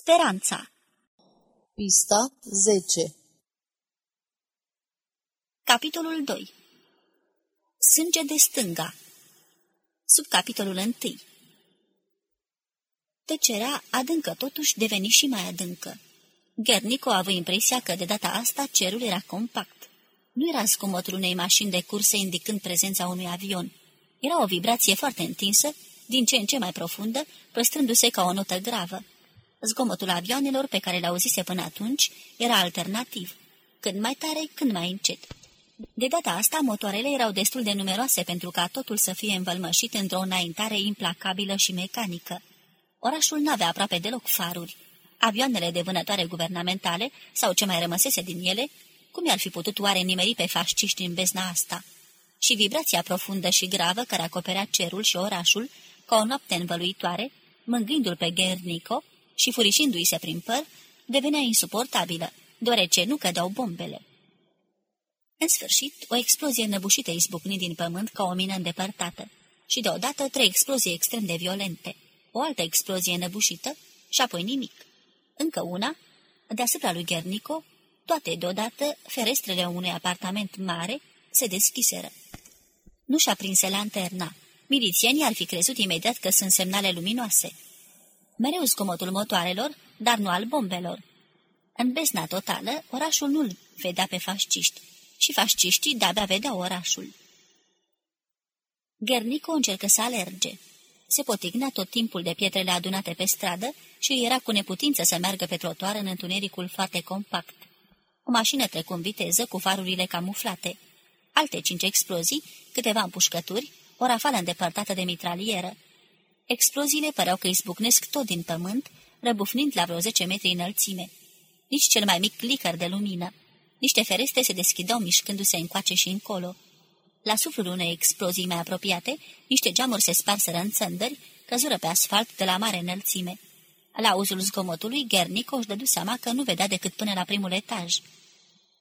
Speranța Pista 10 Capitolul 2 Sânge de stânga Subcapitolul 1 Tăcerea adâncă totuși deveni și mai adâncă. Gernico a avut impresia că de data asta cerul era compact. Nu era zgomotul unei mașini de curse indicând prezența unui avion. Era o vibrație foarte întinsă, din ce în ce mai profundă, păstrându-se ca o notă gravă. Zgomotul avioanelor pe care le-auzise până atunci era alternativ, când mai tare, când mai încet. De data asta, motoarele erau destul de numeroase pentru ca totul să fie învălmășit într-o înaintare implacabilă și mecanică. Orașul n-avea aproape deloc faruri. Avioanele de vânătoare guvernamentale, sau ce mai rămăsese din ele, cum i-ar fi putut oare nimeri pe fasciști în bezna asta? Și vibrația profundă și gravă care acoperea cerul și orașul, ca o noapte învăluitoare, mângâindu-l pe Gernico, și furișindu-i se prin păr, devenea insuportabilă, deoarece nu cădeau bombele. În sfârșit, o explozie năbușită izbucni din pământ ca o mină îndepărtată și deodată trei explozii extrem de violente, o altă explozie năbușită și apoi nimic. Încă una, deasupra lui Gernico, toate deodată ferestrele unui apartament mare se deschiseră. Nu și-a prins lanterna. Milițienii ar fi crezut imediat că sunt semnale luminoase mereu zgomotul motoarelor, dar nu al bombelor. În besna totală, orașul nu-l vedea pe fasciști și fasciștii de-abia vedeau orașul. Gernico încercă să alerge. Se potigna tot timpul de pietrele adunate pe stradă și era cu neputință să meargă pe trotuar în întunericul foarte compact. O mașină trecu în viteză cu farurile camuflate. Alte cinci explozii, câteva împușcături, o rafală îndepărtată de mitralieră, Exploziile păreau că izbucnesc tot din pământ, răbufnind la vreo 10 metri înălțime. Nici cel mai mic licăr de lumină. Niște fereste se deschideau mișcându-se încoace și încolo. La suflul unei explozii mai apropiate, niște geamuri se sparseră în țăndări, căzură pe asfalt de la mare înălțime. La uzul zgomotului, Gernico își dădu seama că nu vedea decât până la primul etaj.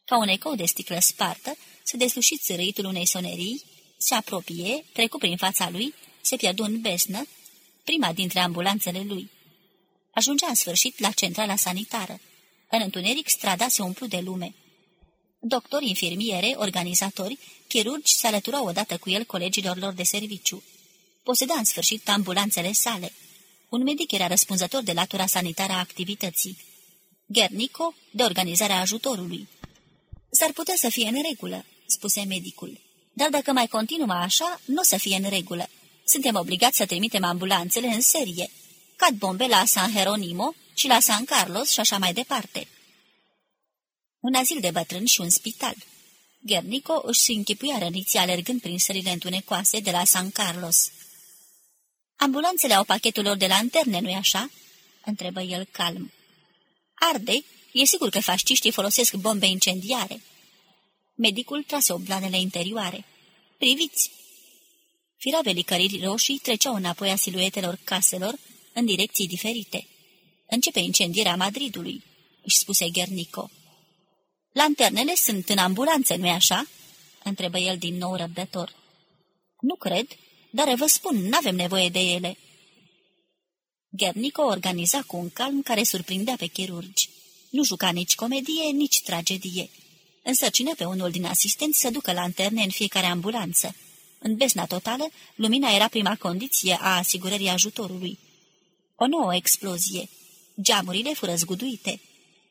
Ca un ecou de sticlă spartă, se desluși țărâitul unei sonerii, se apropie, trecu prin fața lui, se pierdu în besnă, prima dintre ambulanțele lui. Ajungea în sfârșit la centrala sanitară. În întuneric, strada se umplu de lume. Doctori, infirmiere, organizatori, chirurgi se alăturau odată cu el colegilor lor de serviciu. Poseda în sfârșit ambulanțele sale. Un medic era răspunzător de latura sanitară a activității. Gernico, de organizarea ajutorului. S-ar putea să fie în regulă, spuse medicul. Dar dacă mai continuă așa, nu o să fie în regulă suntem obligați să trimitem ambulanțele în serie. Cad bombe la San Jeronimo și la San Carlos și așa mai departe. Un azil de bătrâni și un spital. Gernico își închipuia răniții alergând prin sările întunecoase de la San Carlos. Ambulanțele au pachetul lor de lanterne, nu-i așa?" întrebă el calm. Arde, e sigur că fasciștii folosesc bombe incendiare." Medicul trase oblanele interioare. Priviți, Firave licăriri roșii treceau înapoi a siluetelor caselor în direcții diferite. Începe incendierea Madridului, își spuse Gernico. Lanternele sunt în ambulanțe, nu-i așa?" întrebă el din nou răbdător. Nu cred, dar vă spun, n-avem nevoie de ele." Gernico organiza cu un calm care surprindea pe chirurgi. Nu juca nici comedie, nici tragedie. Însărcină pe unul din asistenți să ducă lanterne în fiecare ambulanță. În besna totală, lumina era prima condiție a asigurării ajutorului. O nouă explozie. Geamurile fură zguduite.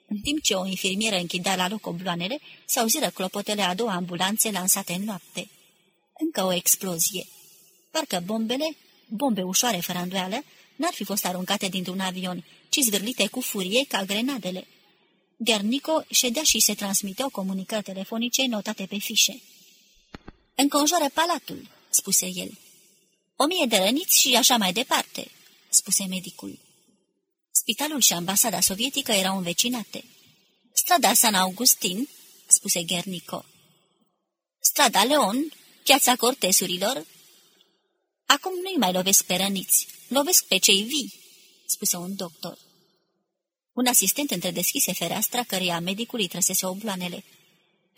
În timp ce o infirmieră închidea la loc obloanele, se auziră clopotele a două ambulanțe lansate în noapte. Încă o explozie. Parcă bombele, bombe ușoare fără îndoială, n-ar fi fost aruncate dintr-un avion, ci zvârlite cu furie ca grenadele. Gernico ședea și se transmiteau comunicări telefonice notate pe fișe. Înconjoară palatul," spuse el. O mie de răniți și așa mai departe," spuse medicul. Spitalul și ambasada sovietică erau învecinate. Strada San Augustin," spuse Gernico. Strada Leon, piața cortesurilor." Acum nu-i mai lovesc pe răniți, lovesc pe cei vii," spuse un doctor. Un asistent întredeschise fereastra căreia medicului trăsese obloanele.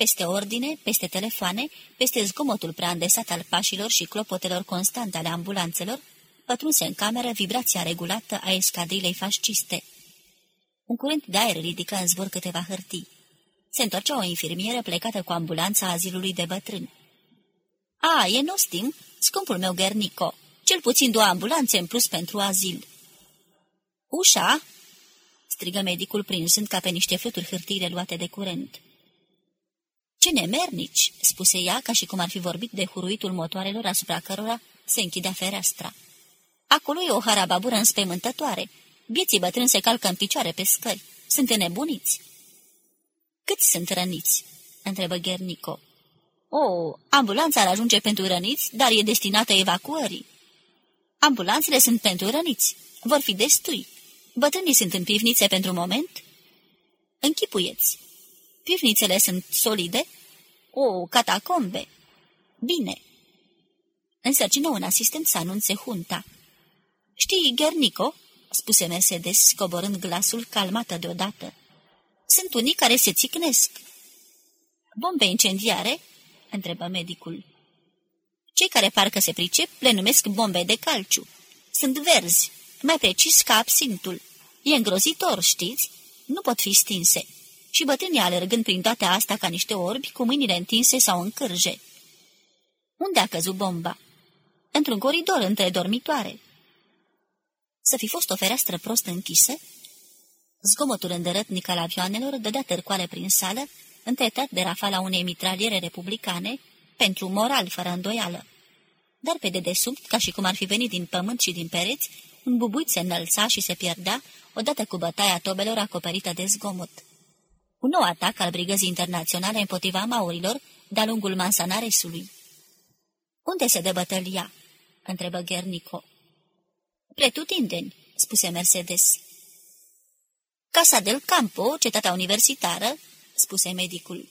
Peste ordine, peste telefoane, peste zgomotul prea îndesat al pașilor și clopotelor constante ale ambulanțelor, pătrunse în cameră vibrația regulată a escadrilei fasciste. Un curent de aer ridică în zbor câteva hârtii. Se întorcea o infirmieră plecată cu ambulanța azilului de bătrâni. A, e nostim, scumpul meu Gernico, cel puțin două ambulanțe în plus pentru azil." Ușa?" strigă medicul prinzând ca pe niște fluturi hârtiile luate de curent. Ce nemernici!" spuse ea, ca și cum ar fi vorbit de huruitul motoarelor asupra cărora se închidea fereastra. Acolo e o harababură înspăimântătoare. Vieții bătrâni se calcă în picioare pe scări. Sunt nebuniți." Câți sunt răniți?" întrebă Gernico. O, ambulanța ar ajunge pentru răniți, dar e destinată evacuării." Ambulanțele sunt pentru răniți. Vor fi destui. Bătrânii sunt în pivnițe pentru moment?" Închipuieți. Pivnițele sunt solide? O, catacombe! Bine. Însărcină un asistent să anunțe hunta. Știi, Gernico?" spuse Mercedes, coborând glasul calmată deodată. Sunt unii care se țicnesc." Bombe incendiare?" întrebă medicul. Cei care parcă se pricep le numesc bombe de calciu. Sunt verzi, mai precis ca absintul. E îngrozitor, știți? Nu pot fi stinse. Și bătrânii alergând prin toate astea ca niște orbi, cu mâinile întinse sau în cârje. Unde a căzut bomba? Într-un coridor între dormitoare. Să fi fost o fereastră prost închisă? Zgomotul îndărătnic al avioanelor dădea târcoale prin sală, întretat de rafala unei mitraliere republicane, pentru moral fără îndoială. Dar pe dedesubt, ca și cum ar fi venit din pământ și din pereți, un bubuit se înălța și se pierdea, odată cu bătaia tobelor acoperită de zgomot. Un nou atac al brigăzii internaționale împotriva maurilor de-a lungul Mansanaresului. Unde se dă bătălia?" întrebă Gernico. Pretutindeni," spuse Mercedes. Casa del Campo, cetatea universitară," spuse medicul.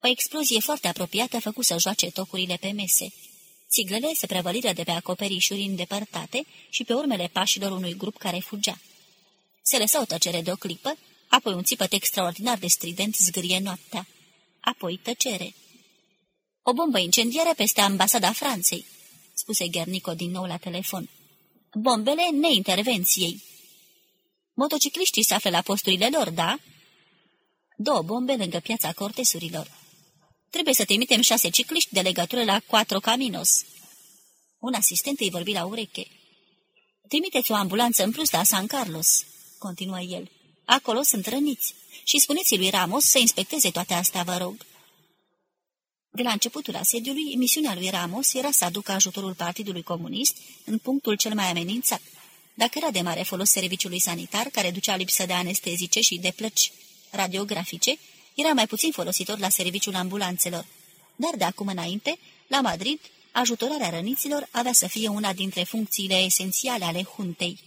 O explozie foarte apropiată făcu să joace tocurile pe mese. Țiglele se prevăliră de pe acoperișuri îndepărtate și pe urmele pașilor unui grup care fugea. Se lăsă o tăcere de o clipă, apoi un țipăt extraordinar de strident zgârie noaptea. Apoi tăcere. O bombă incendiară peste ambasada Franței, spuse Gernico din nou la telefon. Bombele neintervenției. Motocicliștii se află la posturile lor, da? Două bombe lângă piața cortesurilor. Trebuie să trimitem șase cicliști de legătură la Quattro Caminos. Un asistent îi vorbi la ureche. Trimiteți o ambulanță în plus la San Carlos, continuă el. Acolo sunt răniți. Și spuneți lui Ramos să inspecteze toate astea, vă rog. De la începutul asediului, misiunea lui Ramos era să aducă ajutorul Partidului Comunist în punctul cel mai amenințat. Dacă era de mare folos serviciului sanitar, care ducea lipsă de anestezice și de plăci radiografice, era mai puțin folositor la serviciul ambulanțelor. Dar de acum înainte, la Madrid, ajutorarea răniților avea să fie una dintre funcțiile esențiale ale huntei.